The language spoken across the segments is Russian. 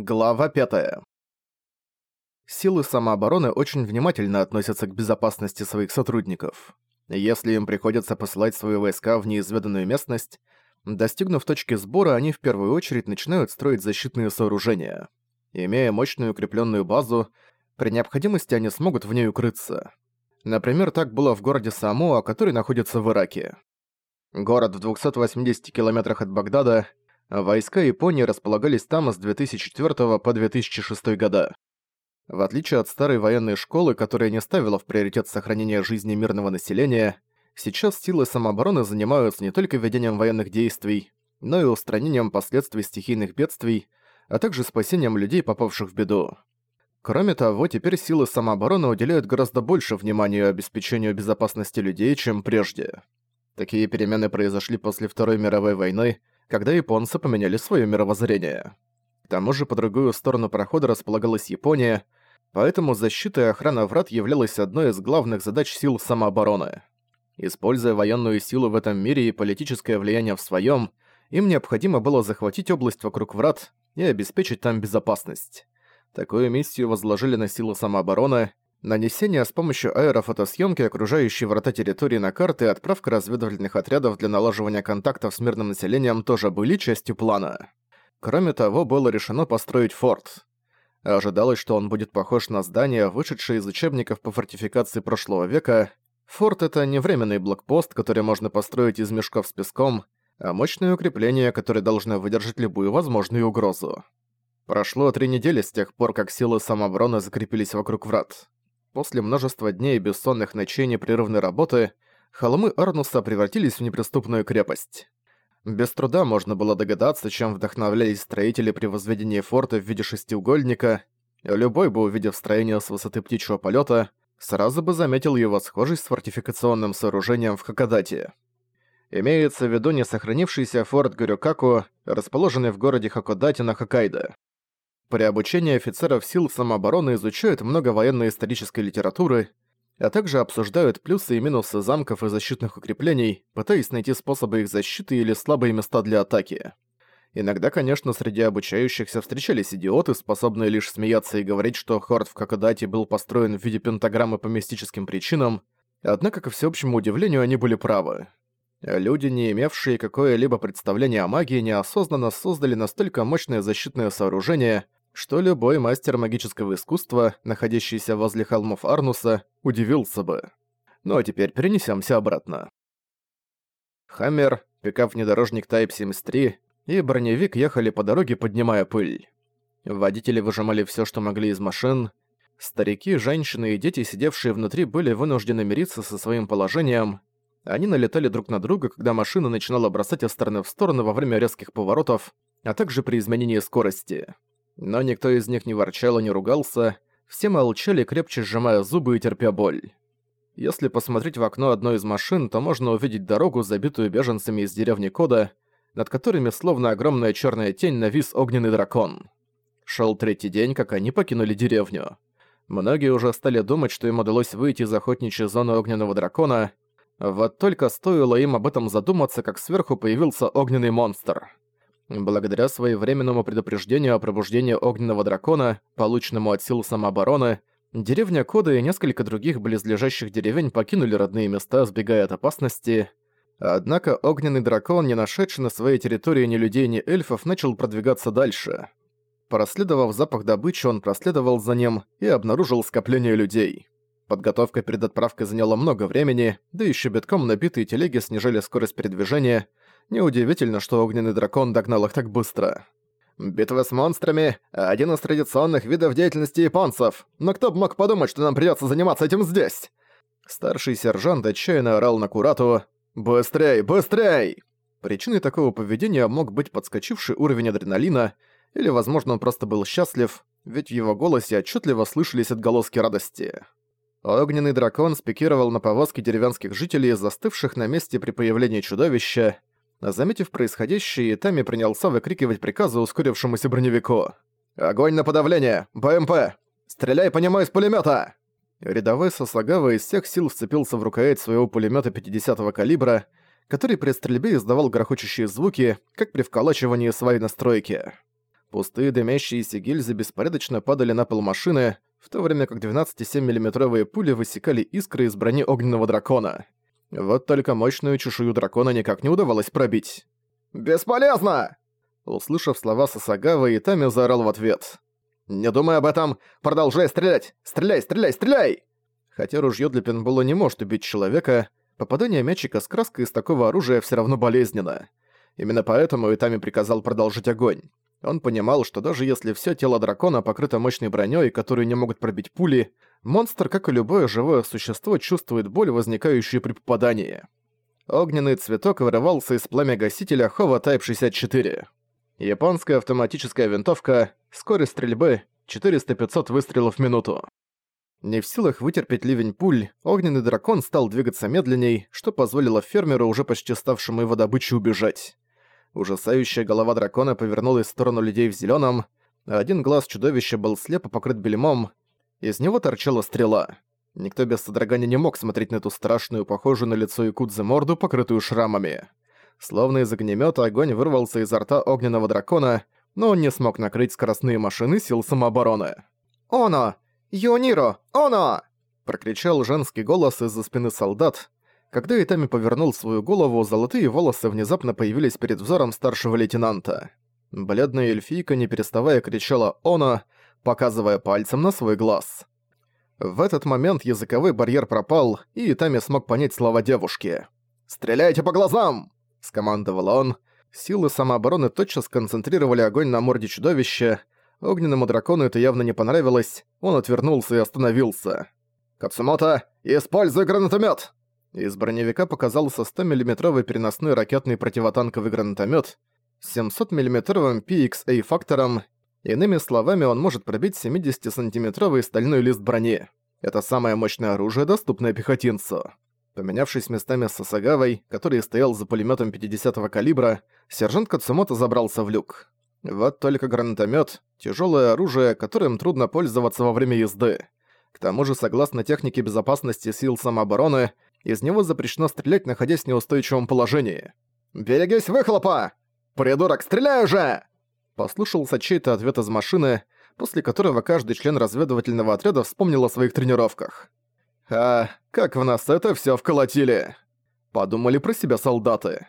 Глава 5. Силы самообороны очень внимательно относятся к безопасности своих сотрудников. Если им приходится посылать свои войска в неизведанную местность, достигнув точки сбора, они в первую очередь начинают строить защитные сооружения. Имея мощную укрепленную базу, при необходимости они смогут в ней укрыться. Например, так было в городе Самоа, который находится в Ираке. Город в 280 километрах от Багдада – Войска Японии располагались там с 2004 по 2006 года. В отличие от старой военной школы, которая не ставила в приоритет сохранение жизни мирного населения, сейчас силы самообороны занимаются не только ведением военных действий, но и устранением последствий стихийных бедствий, а также спасением людей, попавших в беду. Кроме того, теперь силы самообороны уделяют гораздо больше внимания обеспечению безопасности людей, чем прежде. Такие перемены произошли после Второй мировой войны, когда японцы поменяли свое мировоззрение. К тому же по другую сторону прохода располагалась Япония, поэтому защита и охрана врат являлась одной из главных задач сил самообороны. Используя военную силу в этом мире и политическое влияние в своем, им необходимо было захватить область вокруг врат и обеспечить там безопасность. Такую миссию возложили на силы самообороны, Нанесение с помощью аэрофотосъемки окружающей врата территории на карты и отправка разведывательных отрядов для налаживания контактов с мирным населением тоже были частью плана. Кроме того, было решено построить форт. Ожидалось, что он будет похож на здание, вышедшее из учебников по фортификации прошлого века. Форт — это не временный блокпост, который можно построить из мешков с песком, а мощное укрепление, которое должно выдержать любую возможную угрозу. Прошло три недели с тех пор, как силы самообороны закрепились вокруг врат. После множества дней бессонных ночей непрерывной работы, холмы Арнуса превратились в неприступную крепость. Без труда можно было догадаться, чем вдохновлялись строители при возведении форта в виде шестиугольника. Любой бы, увидев строение с высоты птичьего полета, сразу бы заметил его схожесть с фортификационным сооружением в Хакодате. Имеется в виду не сохранившийся форт Гурюкаку, расположенный в городе Хакодате на Хоккайдо. При обучении офицеров сил самообороны изучают много военно-исторической литературы, а также обсуждают плюсы и минусы замков и защитных укреплений, пытаясь найти способы их защиты или слабые места для атаки. Иногда, конечно, среди обучающихся встречались идиоты, способные лишь смеяться и говорить, что Хорд в Кокодате был построен в виде пентаграммы по мистическим причинам, однако, ко всеобщему удивлению, они были правы. Люди, не имевшие какое-либо представление о магии, неосознанно создали настолько мощное защитное сооружение – что любой мастер магического искусства, находящийся возле холмов Арнуса, удивился бы. Ну а теперь перенесемся обратно. Хаммер, пикап-внедорожник Type 73 и броневик ехали по дороге, поднимая пыль. Водители выжимали все, что могли из машин. Старики, женщины и дети, сидевшие внутри, были вынуждены мириться со своим положением. Они налетали друг на друга, когда машина начинала бросать из стороны в сторону во время резких поворотов, а также при изменении скорости. Но никто из них не ворчал и не ругался, все молчали, крепче сжимая зубы и терпя боль. Если посмотреть в окно одной из машин, то можно увидеть дорогу, забитую беженцами из деревни Кода, над которыми словно огромная черная тень навис огненный дракон. Шел третий день, как они покинули деревню. Многие уже стали думать, что им удалось выйти из охотничьей зоны огненного дракона, вот только стоило им об этом задуматься, как сверху появился огненный монстр. Благодаря своевременному предупреждению о пробуждении огненного дракона, полученному от сил самообороны, деревня Кода и несколько других близлежащих деревень покинули родные места, сбегая от опасности. Однако огненный дракон, не нашедший на своей территории ни людей, ни эльфов, начал продвигаться дальше. Проследовав запах добычи, он проследовал за ним и обнаружил скопление людей. Подготовка перед отправкой заняла много времени, да еще битком набитые телеги снижали скорость передвижения, Неудивительно, что огненный дракон догнал их так быстро. Битва с монстрами – один из традиционных видов деятельности японцев. Но кто бы мог подумать, что нам придётся заниматься этим здесь? Старший сержант отчаянно орал на Курату «Быстрей, быстрей!». Причиной такого поведения мог быть подскочивший уровень адреналина, или, возможно, он просто был счастлив, ведь в его голосе отчетливо слышались отголоски радости. Огненный дракон спикировал на повозке деревенских жителей, застывших на месте при появлении чудовища. Заметив происходящее, Тами принялся выкрикивать приказы ускорившемуся броневику. «Огонь на подавление! БМП! Стреляй по нему из пулемета! Рядовой Сосагава из всех сил вцепился в рукоять своего пулемета 50-го калибра, который при стрельбе издавал грохочущие звуки, как при вколачивании своей настройки. Пустые дымящиеся гильзы беспорядочно падали на пол машины, в то время как 12,7 миллиметровые пули высекали искры из брони огненного дракона. Вот только мощную чешую дракона никак не удавалось пробить. «Бесполезно!» Услышав слова Сасагава, Итами заорал в ответ. «Не думай об этом! Продолжай стрелять! Стреляй, стреляй, стреляй!» Хотя ружье для пинбола не может убить человека, попадание мячика с краской из такого оружия все равно болезненно. Именно поэтому Итами приказал продолжить огонь. Он понимал, что даже если все тело дракона покрыто мощной броней, которую не могут пробить пули, монстр, как и любое живое существо, чувствует боль, возникающую при попадании. Огненный цветок вырывался из пламя гасителя Хова Type 64. Японская автоматическая винтовка, скорость стрельбы 400-500 выстрелов в минуту. Не в силах вытерпеть ливень пуль, огненный дракон стал двигаться медленней, что позволило фермеру, уже почти ставшему его добычей, убежать. Ужасающая голова дракона повернулась в сторону людей в зелёном, а один глаз чудовища был слепо покрыт бельмом, из него торчала стрела. Никто без содрогания не мог смотреть на эту страшную, похожую на лицо Якудзы морду, покрытую шрамами. Словно из огнемёта огонь вырвался изо рта огненного дракона, но он не смог накрыть скоростные машины сил самообороны. «Оно! Юниро! Оно!» прокричал женский голос из-за спины солдат, когда Итами повернул свою голову, золотые волосы внезапно появились перед взором старшего лейтенанта. Бледная эльфийка, не переставая, кричала «Оно!», показывая пальцем на свой глаз. В этот момент языковой барьер пропал, и Итами смог понять слова девушки. «Стреляйте по глазам!» – скомандовал он. Силы самообороны тотчас сконцентрировали огонь на морде чудовища. Огненному дракону это явно не понравилось, он отвернулся и остановился. «Кацумото, используй гранатомет! Из броневика показался 100-мм переносной ракетный противотанковый гранатомет с 700-мм PXA-фактором. Иными словами, он может пробить 70-сантиметровый стальной лист брони. Это самое мощное оружие, доступное пехотинцу. Поменявшись местами с Сасагавой, который стоял за пулеметом 50-го калибра, сержант Кацумото забрался в люк. Вот только гранатомет — тяжелое оружие, которым трудно пользоваться во время езды. К тому же, согласно технике безопасности сил самообороны, из него запрещено стрелять, находясь в неустойчивом положении. «Берегись выхлопа! Придурок, стреляй уже!» Послушался чей-то ответ из машины, после которого каждый член разведывательного отряда вспомнил о своих тренировках. «А, как в нас это все вколотили!» Подумали про себя солдаты.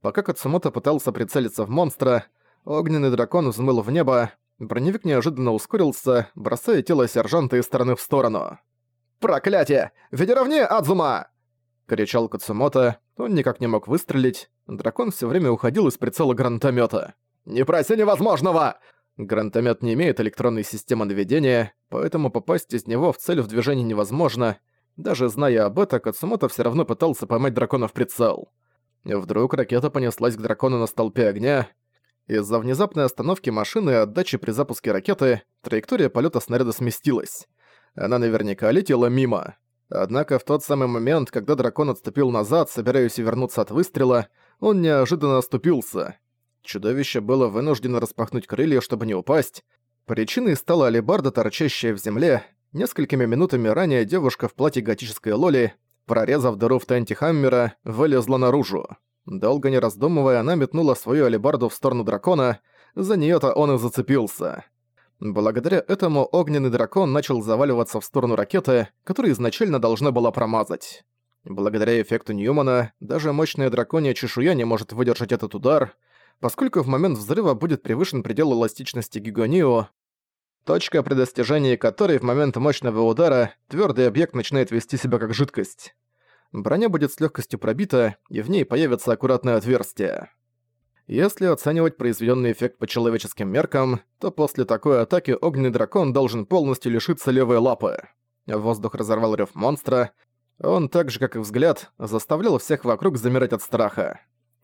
Пока Кацумото пытался прицелиться в монстра, огненный дракон взмыл в небо, броневик неожиданно ускорился, бросая тело сержанта из стороны в сторону. «Проклятие! Равнее Адзума!» — кричал Кацумото. Он никак не мог выстрелить. Дракон все время уходил из прицела гранатомета. «Не проси невозможного!» Гранатомет не имеет электронной системы наведения, поэтому попасть из него в цель в движении невозможно. Даже зная об этом, Кацумото все равно пытался поймать дракона в прицел. Вдруг ракета понеслась к дракону на столпе огня. Из-за внезапной остановки машины и отдачи при запуске ракеты траектория полета снаряда сместилась. Она наверняка летела мимо. Однако в тот самый момент, когда дракон отступил назад, собираясь вернуться от выстрела, он неожиданно оступился. Чудовище было вынуждено распахнуть крылья, чтобы не упасть. Причиной стала алебарда, торчащая в земле. Несколькими минутами ранее девушка в платье готической лоли, прорезав дыру в тенте Хаммера, вылезла наружу. Долго не раздумывая, она метнула свою алебарду в сторону дракона, за неё то он и зацепился. Благодаря этому огненный дракон начал заваливаться в сторону ракеты, которая изначально должна была промазать. Благодаря эффекту Ньюмана, даже мощная драконья чешуя не может выдержать этот удар, поскольку в момент взрыва будет превышен предел эластичности Гигонио, точка при достижении которой в момент мощного удара твердый объект начинает вести себя как жидкость. Броня будет с легкостью пробита, и в ней появится аккуратное отверстие. Если оценивать произведенный эффект по человеческим меркам, то после такой атаки огненный дракон должен полностью лишиться левой лапы. Воздух разорвал рев монстра. Он, так же как и взгляд, заставлял всех вокруг замирать от страха.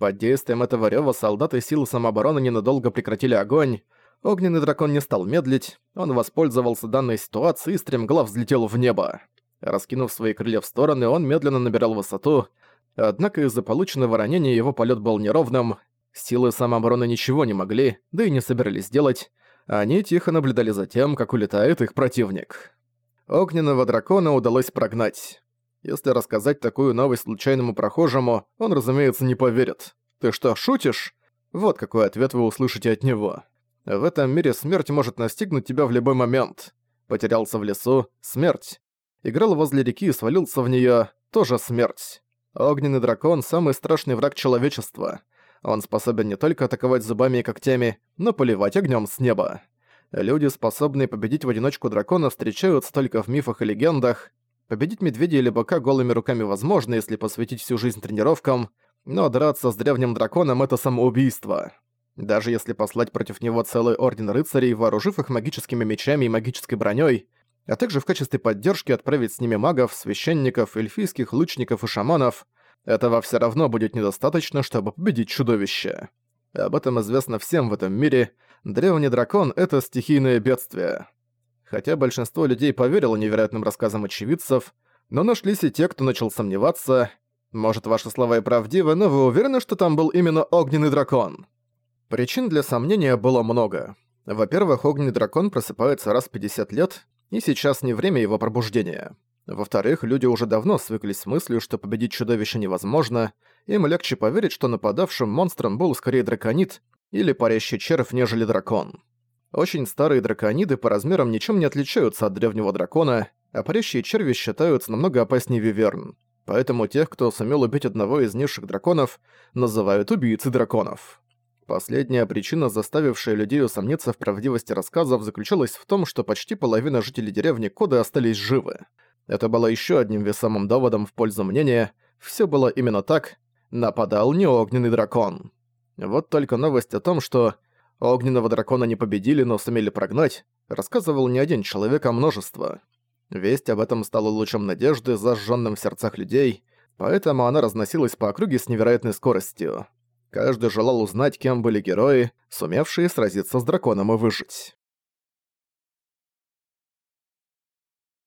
Под действием этого рёва солдаты силы самообороны ненадолго прекратили огонь. Огненный дракон не стал медлить, он воспользовался данной ситуацией и стремглав взлетел в небо. Раскинув свои крылья в стороны, он медленно набирал высоту, однако из-за полученного ранения его полет был неровным, Силы самообороны ничего не могли, да и не собирались делать. Они тихо наблюдали за тем, как улетает их противник. Огненного дракона удалось прогнать. Если рассказать такую новость случайному прохожему, он, разумеется, не поверит. «Ты что, шутишь?» Вот какой ответ вы услышите от него. В этом мире смерть может настигнуть тебя в любой момент. Потерялся в лесу — смерть. Играл возле реки и свалился в неё — тоже смерть. Огненный дракон — самый страшный враг человечества. Он способен не только атаковать зубами и когтями, но поливать огнем с неба. Люди, способные победить в одиночку дракона, встречаются только в мифах и легендах. Победить медведя или быка голыми руками возможно, если посвятить всю жизнь тренировкам, но драться с древним драконом — это самоубийство. Даже если послать против него целый орден рыцарей, вооружив их магическими мечами и магической броней, а также в качестве поддержки отправить с ними магов, священников, эльфийских лучников и шаманов, этого все равно будет недостаточно, чтобы победить чудовище. Об этом известно всем в этом мире. Древний дракон — это стихийное бедствие. Хотя большинство людей поверило невероятным рассказам очевидцев, но нашлись и те, кто начал сомневаться. Может, ваши слова и правдивы, но вы уверены, что там был именно огненный дракон? Причин для сомнения было много. Во-первых, огненный дракон просыпается раз в 50 лет, и сейчас не время его пробуждения. Во-вторых, люди уже давно свыклись с мыслью, что победить чудовище невозможно, им легче поверить, что нападавшим монстром был скорее драконит или парящий червь, нежели дракон. Очень старые дракониды по размерам ничем не отличаются от древнего дракона, а парящие черви считаются намного опаснее виверн. Поэтому тех, кто сумел убить одного из низших драконов, называют убийцы драконов. Последняя причина, заставившая людей усомниться в правдивости рассказов, заключалась в том, что почти половина жителей деревни Коды остались живы. Это было еще одним весомым доводом в пользу мнения «все было именно так», нападал не огненный дракон. Вот только новость о том, что огненного дракона не победили, но сумели прогнать, рассказывал не один человек, а множество. Весть об этом стала лучом надежды, зажженным в сердцах людей, поэтому она разносилась по округе с невероятной скоростью. Каждый желал узнать, кем были герои, сумевшие сразиться с драконом и выжить.